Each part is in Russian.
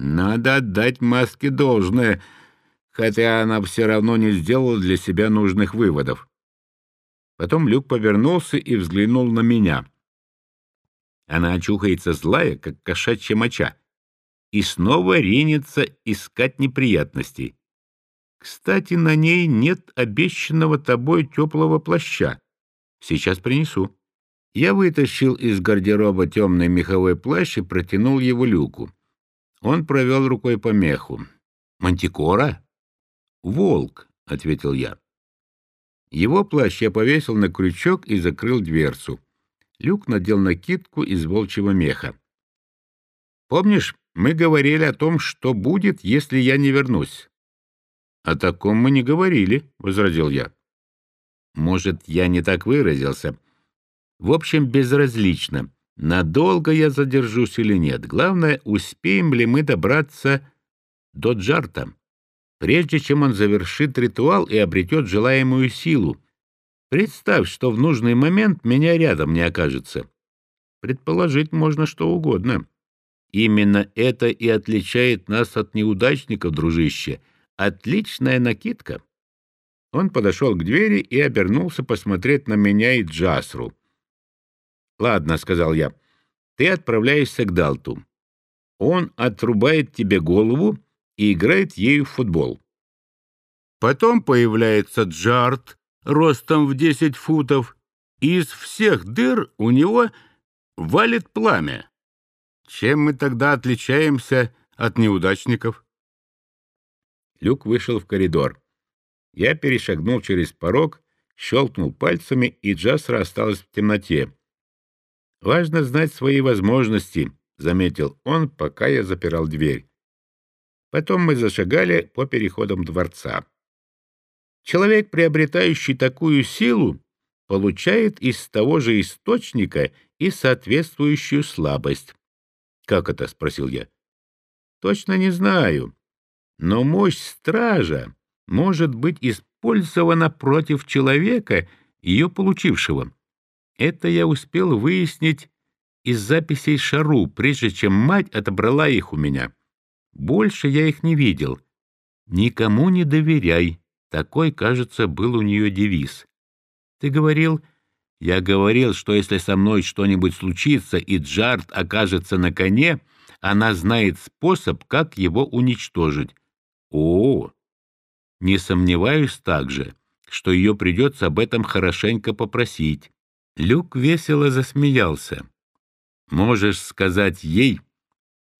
Надо отдать маске должное, хотя она все равно не сделала для себя нужных выводов. Потом Люк повернулся и взглянул на меня. Она очухается злая, как кошачья моча, и снова ринется искать неприятностей. Кстати, на ней нет обещанного тобой теплого плаща. Сейчас принесу. Я вытащил из гардероба темный меховой плащ и протянул его люку. Он провел рукой по меху. «Мантикора?» «Волк», — ответил я. Его плащ я повесил на крючок и закрыл дверцу. Люк надел накидку из волчьего меха. «Помнишь, мы говорили о том, что будет, если я не вернусь?» «О таком мы не говорили», — возразил я. «Может, я не так выразился. В общем, безразлично, надолго я задержусь или нет. Главное, успеем ли мы добраться до Джарта, прежде чем он завершит ритуал и обретет желаемую силу. Представь, что в нужный момент меня рядом не окажется. Предположить можно что угодно. Именно это и отличает нас от неудачников, дружище. Отличная накидка. Он подошел к двери и обернулся посмотреть на меня и Джасру. «Ладно», — сказал я, — «ты отправляешься к Далту. Он отрубает тебе голову и играет ею в футбол. Потом появляется Джарт ростом в десять футов, и из всех дыр у него валит пламя. Чем мы тогда отличаемся от неудачников?» Люк вышел в коридор. Я перешагнул через порог, щелкнул пальцами, и Джасра осталась в темноте. «Важно знать свои возможности», — заметил он, пока я запирал дверь. Потом мы зашагали по переходам дворца. Человек, приобретающий такую силу, получает из того же источника и соответствующую слабость. «Как это?» — спросил я. «Точно не знаю. Но мощь стража может быть использована против человека, ее получившего. Это я успел выяснить из записей Шару, прежде чем мать отобрала их у меня. Больше я их не видел. «Никому не доверяй», такой, кажется, был у нее девиз. «Ты говорил...» «Я говорил, что если со мной что-нибудь случится и Джарт окажется на коне, она знает способ, как его уничтожить». «О, не сомневаюсь также, что ее придется об этом хорошенько попросить. Люк весело засмеялся. «Можешь сказать ей,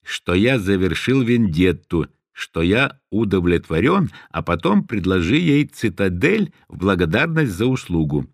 что я завершил вендетту, что я удовлетворен, а потом предложи ей цитадель в благодарность за услугу.